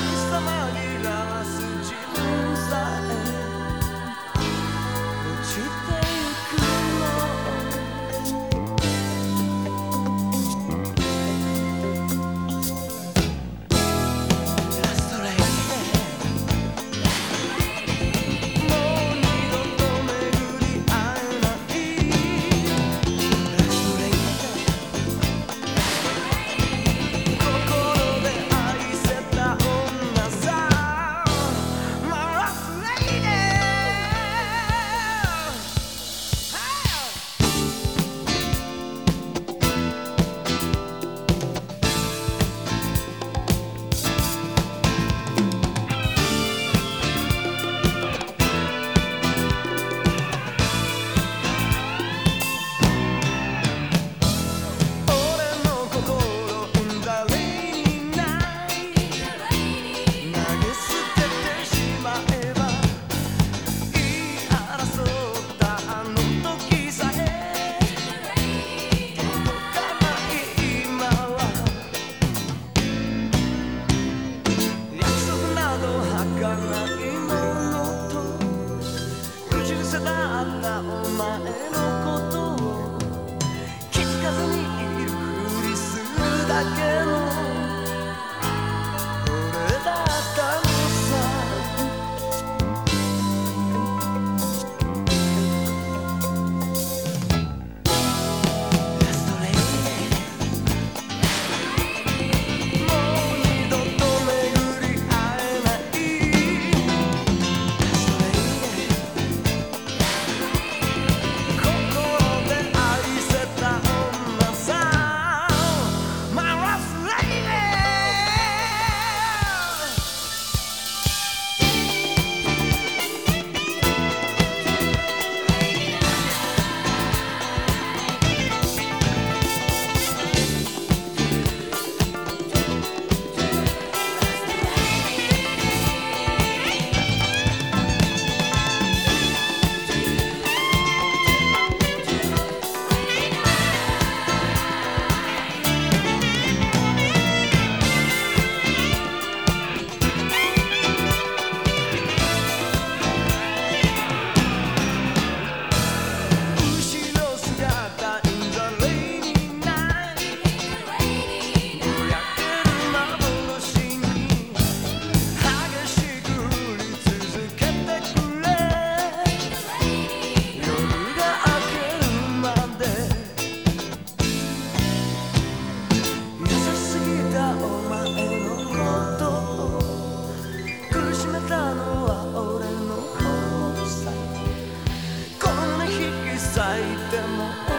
Mr. Manila. 風に振りするだけの temo. Oh.